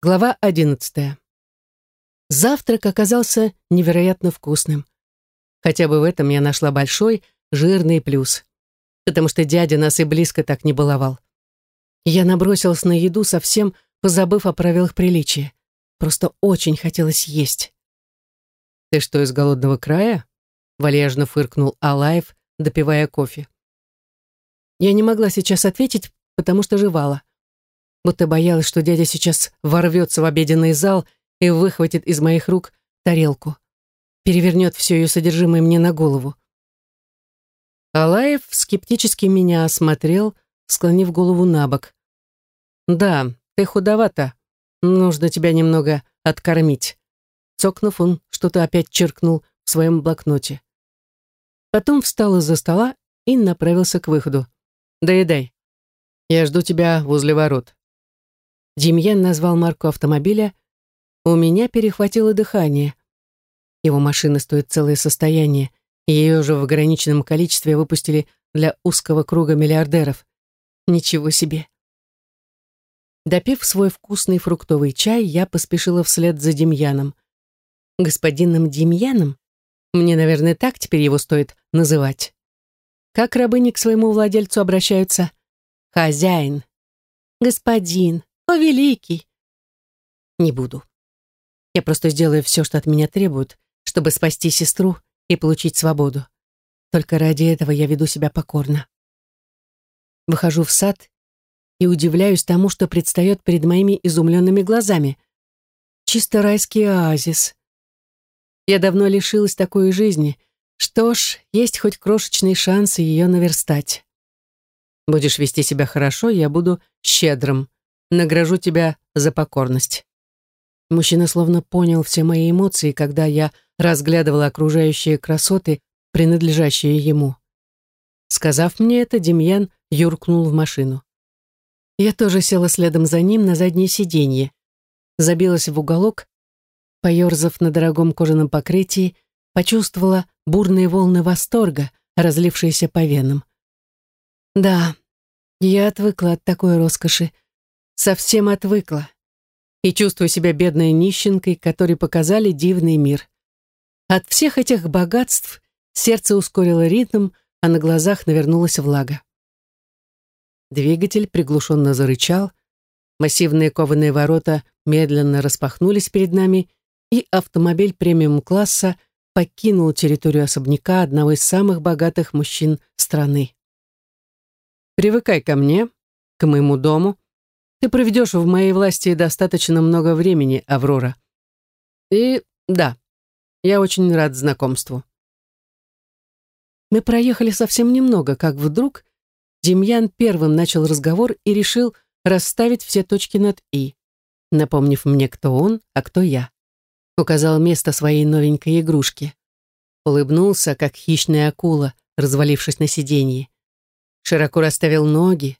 Глава одиннадцатая. Завтрак оказался невероятно вкусным. Хотя бы в этом я нашла большой, жирный плюс. Потому что дядя нас и близко так не баловал. Я набросилась на еду, совсем позабыв о правилах приличия. Просто очень хотелось есть. «Ты что, из голодного края?» — вальяжно фыркнул Алаев, допивая кофе. Я не могла сейчас ответить, потому что жевала будто боялась, что дядя сейчас ворвется в обеденный зал и выхватит из моих рук тарелку, перевернет все ее содержимое мне на голову. Алаев скептически меня осмотрел, склонив голову на бок. «Да, ты худовата. Нужно тебя немного откормить». Цокнув, он что-то опять черкнул в своем блокноте. Потом встал из-за стола и направился к выходу. «Доедай. Я жду тебя возле ворот». Демьян назвал марку автомобиля. У меня перехватило дыхание. Его машина стоит целое состояние, ее уже в ограниченном количестве выпустили для узкого круга миллиардеров. Ничего себе. Допив свой вкусный фруктовый чай, я поспешила вслед за Демьяном. Господином Демьяном? Мне, наверное, так теперь его стоит называть. Как рабыни к своему владельцу обращаются? Хозяин. Господин. О, великий! Не буду. Я просто сделаю все, что от меня требуют, чтобы спасти сестру и получить свободу. Только ради этого я веду себя покорно. Выхожу в сад и удивляюсь тому, что предстает перед моими изумленными глазами. Чисто райский оазис. Я давно лишилась такой жизни. Что ж, есть хоть крошечный шанс ее наверстать. Будешь вести себя хорошо, я буду щедрым, награжу тебя за покорность». Мужчина словно понял все мои эмоции, когда я разглядывала окружающие красоты, принадлежащие ему. Сказав мне это, Демьян юркнул в машину. Я тоже села следом за ним на заднее сиденье, забилась в уголок, поерзав на дорогом кожаном покрытии, почувствовала бурные волны восторга, разлившиеся по венам. Да, я отвыкла от такой роскоши, совсем отвыкла и чувствую себя бедной нищенкой, которой показали дивный мир. От всех этих богатств сердце ускорило ритм, а на глазах навернулась влага. Двигатель приглушенно зарычал, массивные кованые ворота медленно распахнулись перед нами, и автомобиль премиум-класса покинул территорию особняка одного из самых богатых мужчин страны. «Привыкай ко мне, к моему дому», ты проведешь в моей власти достаточно много времени, Аврора. И да, я очень рад знакомству. Мы проехали совсем немного, как вдруг Демьян первым начал разговор и решил расставить все точки над «и», напомнив мне, кто он, а кто я. Указал место своей новенькой игрушки. Улыбнулся, как хищная акула, развалившись на сиденье. Широко расставил ноги,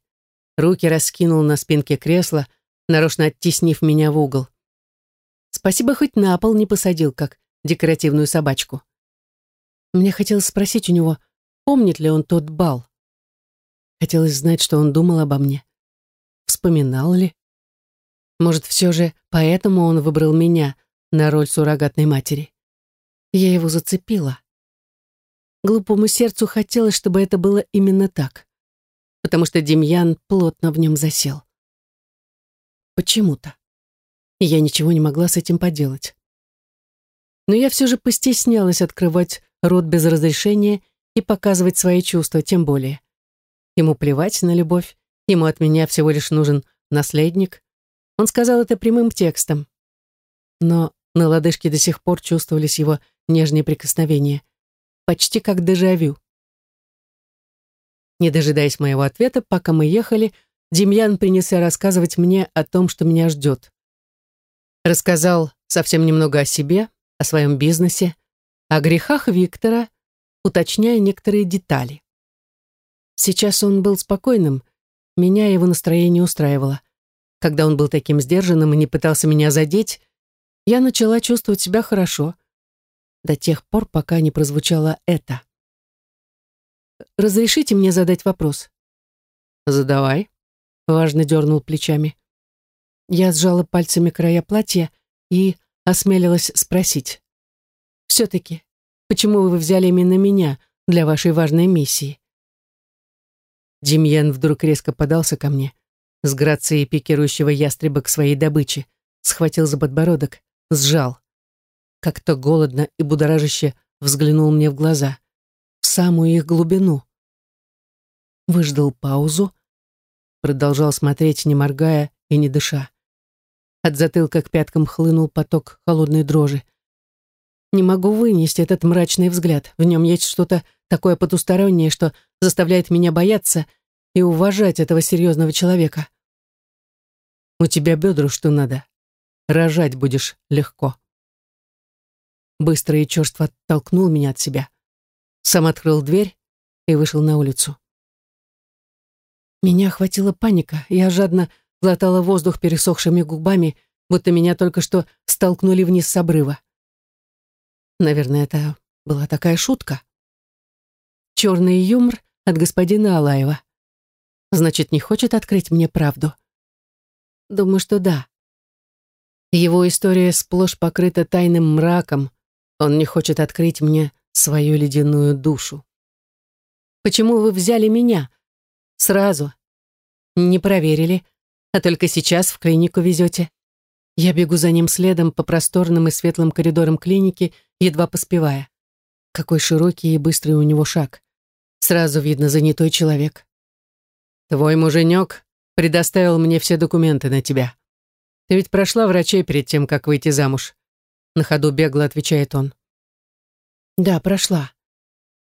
руки раскинул на спинке кресла, нарочно оттеснив меня в угол. Спасибо, хоть на пол не посадил, как декоративную собачку. Мне хотелось спросить у него, помнит ли он тот бал. Хотелось знать, что он думал обо мне. Вспоминал ли? Может, все же поэтому он выбрал меня на роль суррогатной матери. Я его зацепила. Глупому сердцу хотелось, чтобы это было именно так потому что Демьян плотно в нем засел. Почему-то. Я ничего не могла с этим поделать. Но я все же постеснялась открывать рот без разрешения и показывать свои чувства, тем более. Ему плевать на любовь, ему от меня всего лишь нужен наследник. Он сказал это прямым текстом. Но на лодыжке до сих пор чувствовались его нежные прикосновения, почти как дежавю. Не дожидаясь моего ответа, пока мы ехали, Демьян принялся рассказывать мне о том, что меня ждет. Рассказал совсем немного о себе, о своем бизнесе, о грехах Виктора, уточняя некоторые детали. Сейчас он был спокойным, меня его настроение устраивало. Когда он был таким сдержанным и не пытался меня задеть, я начала чувствовать себя хорошо, до тех пор, пока не прозвучало это. Разрешите мне задать вопрос?» «Задавай», — важно дернул плечами. Я сжала пальцами края платья и осмелилась спросить. «Все-таки, почему вы взяли именно меня для вашей важной миссии?» Демьян вдруг резко подался ко мне, с грацией пикирующего ястреба к своей добыче, схватил за подбородок, сжал. Как-то голодно и будоражище взглянул мне в глаза, самую их глубину. Выждал паузу, продолжал смотреть, не моргая и не дыша. От затылка к пяткам хлынул поток холодной дрожи. Не могу вынести этот мрачный взгляд. В нем есть что-то такое потустороннее, что заставляет меня бояться и уважать этого серьезного человека. У тебя бедра что надо. Рожать будешь легко. Быстро и черство оттолкнул меня от себя. Сам открыл дверь и вышел на улицу. Меня охватила паника. Я жадно глотала воздух пересохшими губами, будто меня только что столкнули вниз с обрыва. Наверное, это была такая шутка. Черный юмор от господина Алаева. Значит, не хочет открыть мне правду? Думаю, что да. Его история сплошь покрыта тайным мраком. Он не хочет открыть мне свою ледяную душу. Почему вы взяли меня? Сразу. Не проверили, а только сейчас в клинику везете. Я бегу за ним следом по просторным и светлым коридорам клиники, едва поспевая. Какой широкий и быстрый у него шаг. Сразу видно занятой человек. Твой муженек предоставил мне все документы на тебя. Ты ведь прошла врачей перед тем, как выйти замуж. На ходу бегло отвечает он. Да, прошла.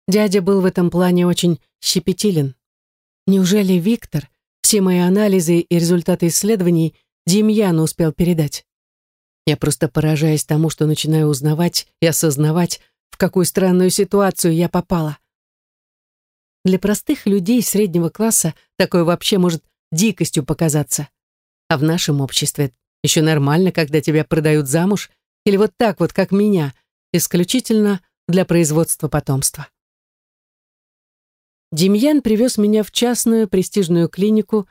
Дядя был в этом плане очень щепетилен. Неужели Виктор все мои анализы и результаты исследований Демьяну успел передать. Я просто поражаюсь тому, что начинаю узнавать и осознавать, в какую странную ситуацию я попала. Для простых людей среднего класса такое вообще может дикостью показаться. А в нашем обществе еще нормально, когда тебя продают замуж или вот так вот, как меня, исключительно для производства потомства. Демьян привез меня в частную престижную клинику,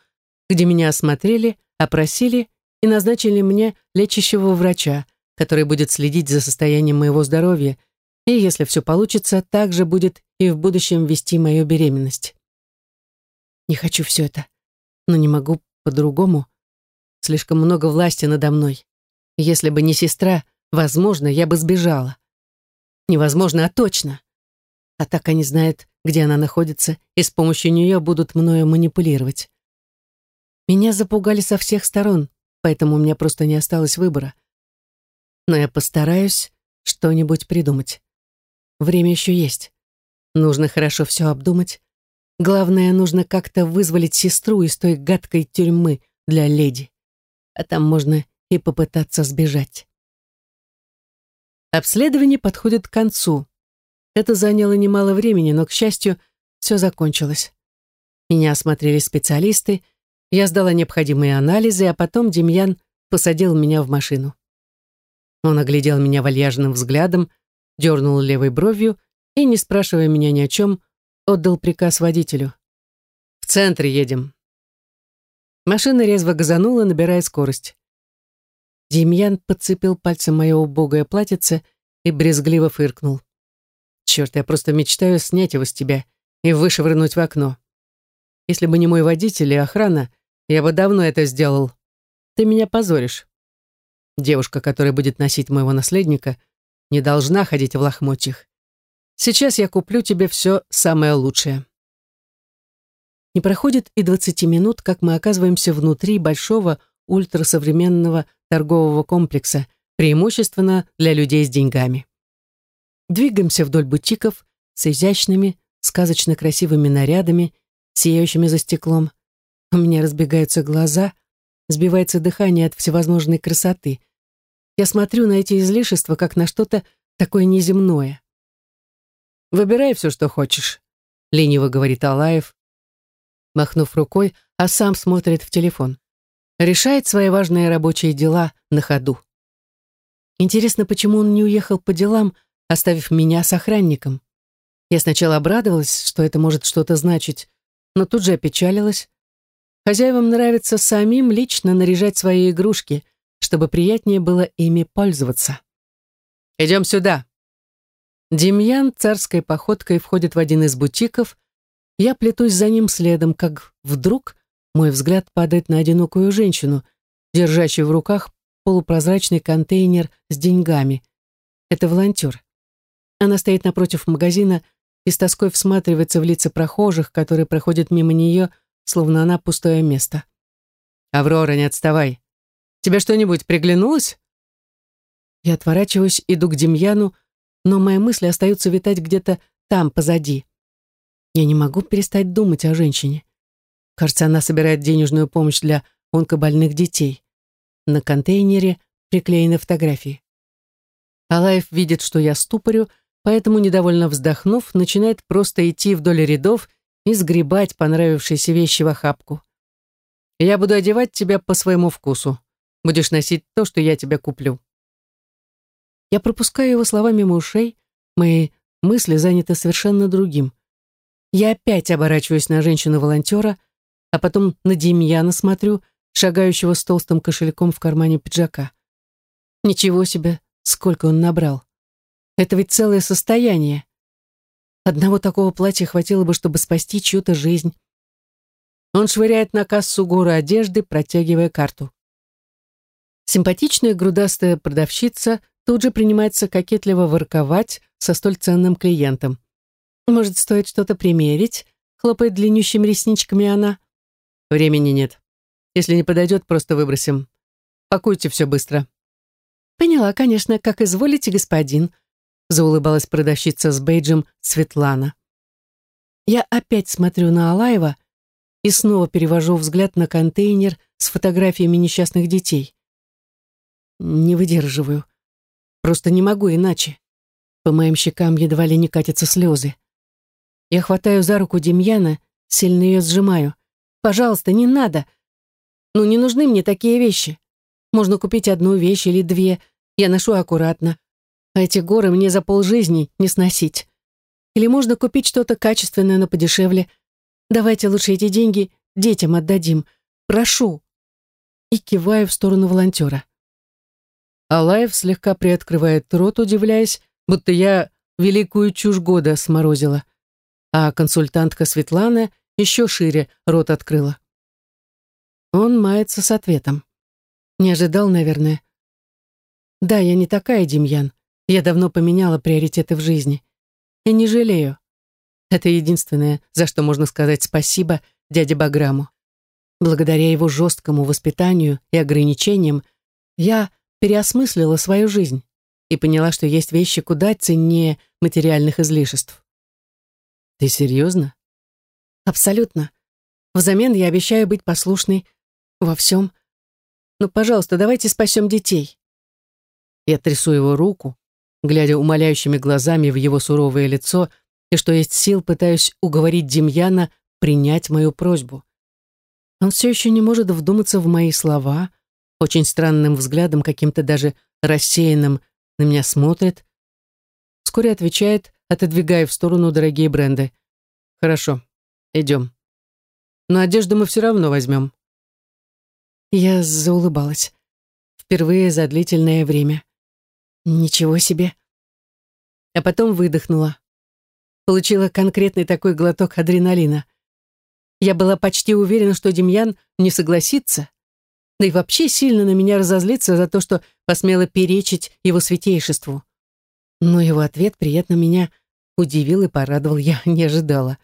где меня осмотрели, опросили и назначили мне лечащего врача, который будет следить за состоянием моего здоровья и, если все получится, также будет и в будущем вести мою беременность. Не хочу все это, но не могу по-другому. Слишком много власти надо мной. Если бы не сестра, возможно, я бы сбежала. Невозможно, а точно. А так они знают, где она находится, и с помощью нее будут мною манипулировать. Меня запугали со всех сторон, поэтому у меня просто не осталось выбора. Но я постараюсь что-нибудь придумать. Время еще есть. Нужно хорошо все обдумать. Главное, нужно как-то вызволить сестру из той гадкой тюрьмы для леди. А там можно и попытаться сбежать. Обследование подходит к концу. Это заняло немало времени, но, к счастью, все закончилось. Меня осмотрели специалисты, я сдала необходимые анализы, а потом Демьян посадил меня в машину. Он оглядел меня вальяжным взглядом, дернул левой бровью и, не спрашивая меня ни о чем, отдал приказ водителю. «В центр едем». Машина резво газанула, набирая скорость. Демьян подцепил пальцем мое убогое платьице и брезгливо фыркнул. Черт, я просто мечтаю снять его с тебя и вышвырнуть в окно. Если бы не мой водитель и охрана, я бы давно это сделал. Ты меня позоришь. Девушка, которая будет носить моего наследника, не должна ходить в лохмотьях. Сейчас я куплю тебе все самое лучшее. Не проходит и 20 минут, как мы оказываемся внутри большого ультрасовременного торгового комплекса, преимущественно для людей с деньгами. Двигаемся вдоль бутиков с изящными, сказочно красивыми нарядами, сияющими за стеклом. У меня разбегаются глаза, сбивается дыхание от всевозможной красоты. Я смотрю на эти излишества, как на что-то такое неземное. «Выбирай все, что хочешь», — лениво говорит Алаев, махнув рукой, а сам смотрит в телефон. Решает свои важные рабочие дела на ходу. Интересно, почему он не уехал по делам, оставив меня с охранником. Я сначала обрадовалась, что это может что-то значить, но тут же опечалилась. Хозяевам нравится самим лично наряжать свои игрушки, чтобы приятнее было ими пользоваться. «Идем сюда!» Демьян царской походкой входит в один из бутиков. Я плетусь за ним следом, как вдруг мой взгляд падает на одинокую женщину, держащую в руках полупрозрачный контейнер с деньгами. Это волонтер. Она стоит напротив магазина и с тоской всматривается в лица прохожих, которые проходят мимо нее, словно она пустое место. «Аврора, не отставай. Тебе что-нибудь приглянулось?» Я отворачиваюсь, иду к Демьяну, но мои мысли остаются витать где-то там, позади. Я не могу перестать думать о женщине. Кажется, она собирает денежную помощь для онкобольных детей. На контейнере приклеены фотографии. Алаев видит, что я ступорю, поэтому, недовольно вздохнув, начинает просто идти вдоль рядов и сгребать понравившиеся вещи в охапку. «Я буду одевать тебя по своему вкусу. Будешь носить то, что я тебе куплю». Я пропускаю его слова мимо ушей, мои мысли заняты совершенно другим. Я опять оборачиваюсь на женщину-волонтера, а потом на Демьяна смотрю, шагающего с толстым кошельком в кармане пиджака. Ничего себе, сколько он набрал. Это ведь целое состояние. Одного такого платья хватило бы, чтобы спасти чью-то жизнь. Он швыряет на кассу гору одежды, протягивая карту. Симпатичная грудастая продавщица тут же принимается кокетливо ворковать со столь ценным клиентом. «Может, стоит что-то примерить?» — хлопает длиннющими ресничками она. «Времени нет. Если не подойдет, просто выбросим. Пакуйте все быстро». «Поняла, конечно, как изволите, господин», — заулыбалась продавщица с бейджем Светлана. Я опять смотрю на Алаева и снова перевожу взгляд на контейнер с фотографиями несчастных детей. Не выдерживаю. Просто не могу иначе. По моим щекам едва ли не катятся слезы. Я хватаю за руку Демьяна, сильно ее сжимаю. «Пожалуйста, не надо. Ну, не нужны мне такие вещи. Можно купить одну вещь или две. Я ношу аккуратно. А эти горы мне за полжизни не сносить. Или можно купить что-то качественное, но подешевле. Давайте лучше эти деньги детям отдадим. Прошу». И киваю в сторону волонтера. Алаев слегка приоткрывает рот, удивляясь, будто я великую чушь года сморозила. А консультантка Светлана еще шире рот открыла. Он мается с ответом. Не ожидал, наверное. Да, я не такая, Демьян. Я давно поменяла приоритеты в жизни. И не жалею. Это единственное, за что можно сказать спасибо дяде Баграму. Благодаря его жесткому воспитанию и ограничениям я переосмыслила свою жизнь и поняла, что есть вещи куда ценнее материальных излишеств. Ты серьезно? Абсолютно. Взамен я обещаю быть послушной во всем. Ну, пожалуйста, давайте спасем детей. Я трясу его руку, глядя умоляющими глазами в его суровое лицо, и что есть сил пытаюсь уговорить Демьяна принять мою просьбу. Он все еще не может вдуматься в мои слова, очень странным взглядом, каким-то даже рассеянным, на меня смотрит. Вскоре отвечает, отодвигая в сторону дорогие бренды. «Хорошо, идем. Но одежду мы все равно возьмем». Я заулыбалась. Впервые за длительное время. Ничего себе. А потом выдохнула. Получила конкретный такой глоток адреналина. Я была почти уверена, что Демьян не согласится, да и вообще сильно на меня разозлиться за то, что посмела перечить его святейшеству. Но его ответ приятно меня удивил и порадовал, я не ожидала.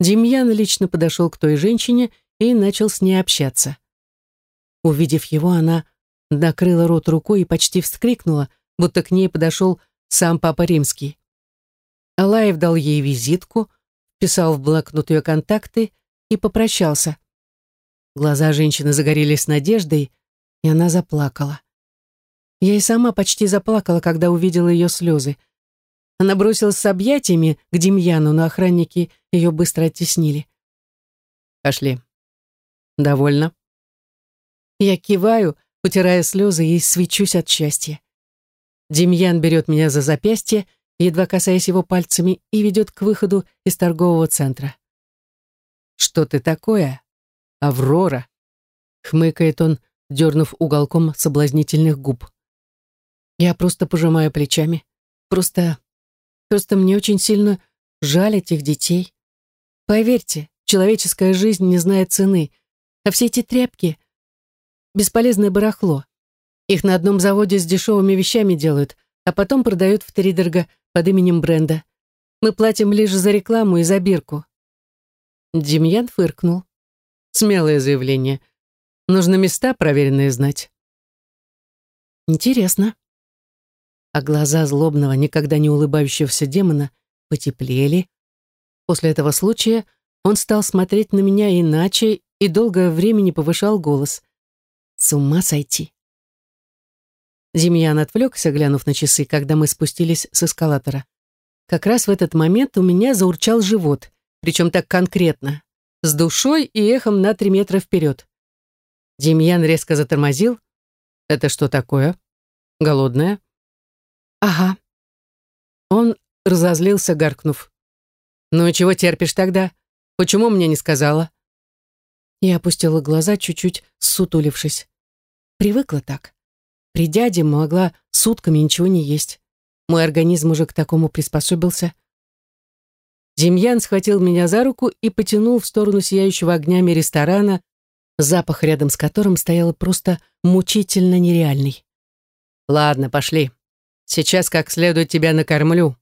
Демьян лично подошел к той женщине и начал с ней общаться. Увидев его, она накрыла рот рукой и почти вскрикнула, будто к ней подошел сам Папа Римский. Алаев дал ей визитку, писал в блокнот ее контакты и попрощался. Глаза женщины загорелись надеждой, и она заплакала. Я и сама почти заплакала, когда увидела ее слезы. Она бросилась с объятиями к Демьяну, но охранники ее быстро оттеснили. «Пошли. Довольно?» Я киваю, утирая слезы и свечусь от счастья. Демьян берет меня за запястье, едва касаясь его пальцами, и ведет к выходу из торгового центра. «Что ты такое?» Аврора. Хмыкает он, дернув уголком соблазнительных губ. Я просто пожимаю плечами. Просто... Просто мне очень сильно жаль этих детей. Поверьте, человеческая жизнь не знает цены, а все эти тряпки — бесполезное барахло. Их на одном заводе с дешевыми вещами делают, а потом продают в втридорога под именем бренда. Мы платим лишь за рекламу и за бирку. Демьян фыркнул. Смелое заявление. Нужно места проверенные знать. Интересно. А глаза злобного, никогда не улыбающегося демона потеплели. После этого случая он стал смотреть на меня иначе и долгое время не повышал голос. С ума сойти. Демьян отвлекся, глянув на часы, когда мы спустились с эскалатора. Как раз в этот момент у меня заурчал живот, причем так конкретно, с душой и эхом на три метра вперед. Демьян резко затормозил. «Это что такое? Голодная?» «Ага». Он разозлился, гаркнув. «Ну и чего терпишь тогда? Почему мне не сказала?» Я опустила глаза, чуть-чуть сутулившись. Привыкла так. При дяде могла сутками ничего не есть. Мой организм уже к такому приспособился. Демьян схватил меня за руку и потянул в сторону сияющего огнями ресторана, запах рядом с которым стоял просто мучительно нереальный. «Ладно, пошли. Сейчас как следует тебя накормлю»,